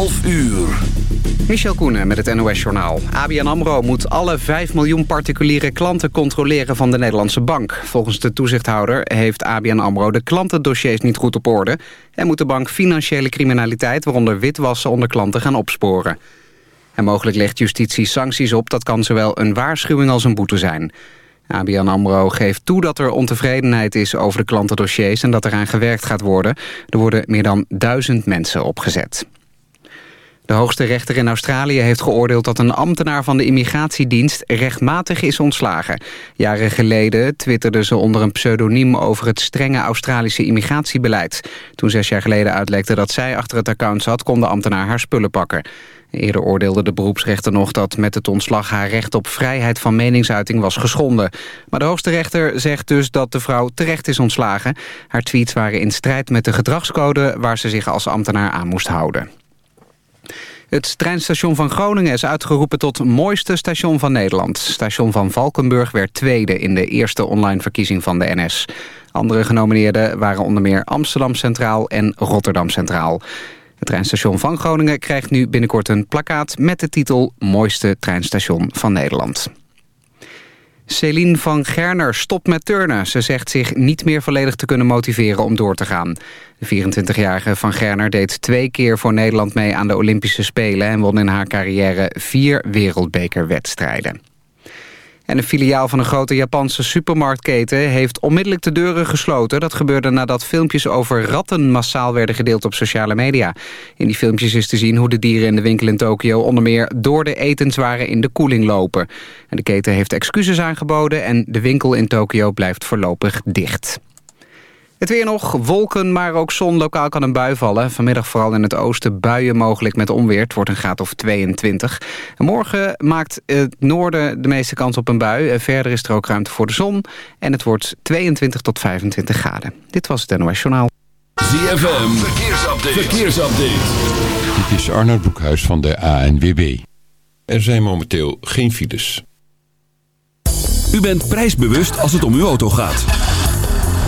12 uur. Michel Koenen met het NOS-journaal. ABN AMRO moet alle 5 miljoen particuliere klanten controleren van de Nederlandse bank. Volgens de toezichthouder heeft ABN AMRO de klantendossiers niet goed op orde... en moet de bank financiële criminaliteit, waaronder witwassen onder klanten, gaan opsporen. En mogelijk legt justitie sancties op, dat kan zowel een waarschuwing als een boete zijn. ABN AMRO geeft toe dat er ontevredenheid is over de klantendossiers... en dat eraan gewerkt gaat worden. Er worden meer dan duizend mensen opgezet. De hoogste rechter in Australië heeft geoordeeld dat een ambtenaar van de immigratiedienst rechtmatig is ontslagen. Jaren geleden twitterde ze onder een pseudoniem over het strenge Australische immigratiebeleid. Toen zes jaar geleden uitlekte dat zij achter het account zat, kon de ambtenaar haar spullen pakken. Eerder oordeelde de beroepsrechter nog dat met het ontslag haar recht op vrijheid van meningsuiting was geschonden. Maar de hoogste rechter zegt dus dat de vrouw terecht is ontslagen. Haar tweets waren in strijd met de gedragscode waar ze zich als ambtenaar aan moest houden. Het treinstation van Groningen is uitgeroepen tot mooiste station van Nederland. Station van Valkenburg werd tweede in de eerste online verkiezing van de NS. Andere genomineerden waren onder meer Amsterdam Centraal en Rotterdam Centraal. Het treinstation van Groningen krijgt nu binnenkort een plakkaat... met de titel Mooiste treinstation van Nederland. Céline van Gerner stopt met turnen. Ze zegt zich niet meer volledig te kunnen motiveren om door te gaan. De 24-jarige van Gerner deed twee keer voor Nederland mee aan de Olympische Spelen... en won in haar carrière vier wereldbekerwedstrijden. En een filiaal van een grote Japanse supermarktketen heeft onmiddellijk de deuren gesloten. Dat gebeurde nadat filmpjes over ratten massaal werden gedeeld op sociale media. In die filmpjes is te zien hoe de dieren in de winkel in Tokio onder meer door de etenswaren in de koeling lopen. En de keten heeft excuses aangeboden en de winkel in Tokio blijft voorlopig dicht. Het weer nog, wolken, maar ook zon. Lokaal kan een bui vallen. Vanmiddag vooral in het oosten buien mogelijk met onweer. Het wordt een graad of 22. morgen maakt het noorden de meeste kans op een bui. Verder is er ook ruimte voor de zon. En het wordt 22 tot 25 graden. Dit was het NOS Journaal. ZFM, verkeersupdate. verkeersupdate. Dit is Arnold Boekhuis van de ANWB. Er zijn momenteel geen files. U bent prijsbewust als het om uw auto gaat.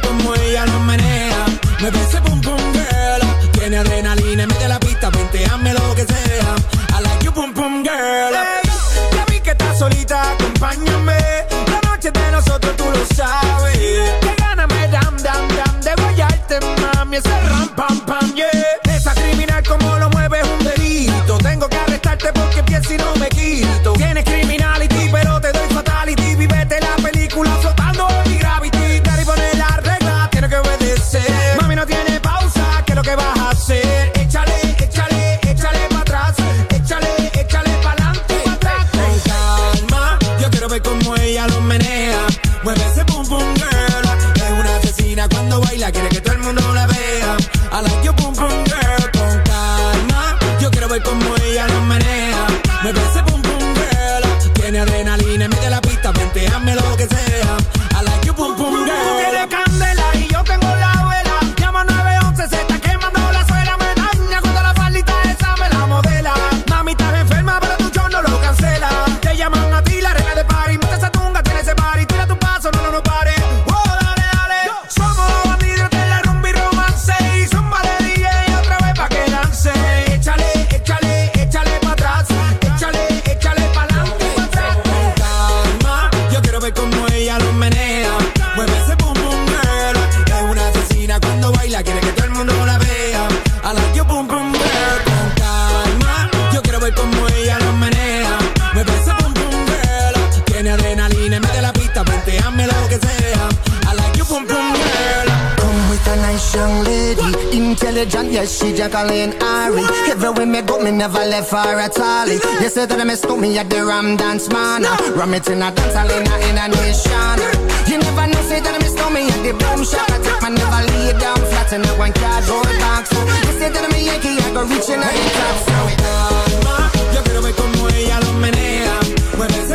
cómo ella lo menea. Mueve ese boom boom girl. Tiene adrenalina mete la pista, venteame lo que sea. I like your boom boom girl. Hey, ya vi que estás solita, acompáñame. La noche de nosotros tú lo sabes. Que gana me dam dam dam de guayarte, mami. Ese ram pam pam Jacqueline Ari. Everywhere me go, me never left her at all. You said that I miss me at the Ram Dance Man. Ram it in a dance hall in a, in a nation. You never know, say that I miss me at the boom shop. I take my never lay down flat in a one cardboard box. You said that I'm a Yankee, I go reaching out the top. So it Calma, yo quiero ver cómo ella lo menea. Mueve ese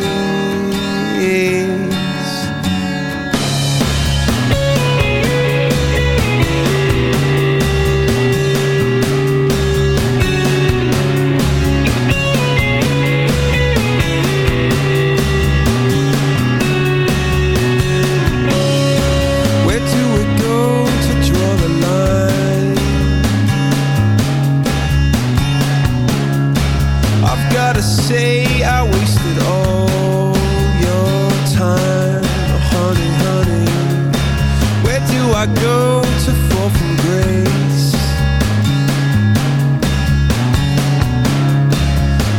I go to fall from grace?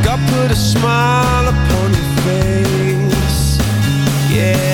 God put a smile upon your face, yeah.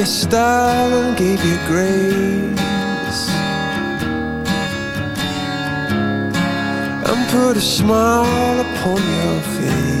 your style and gave you grace. And put a smile upon your face.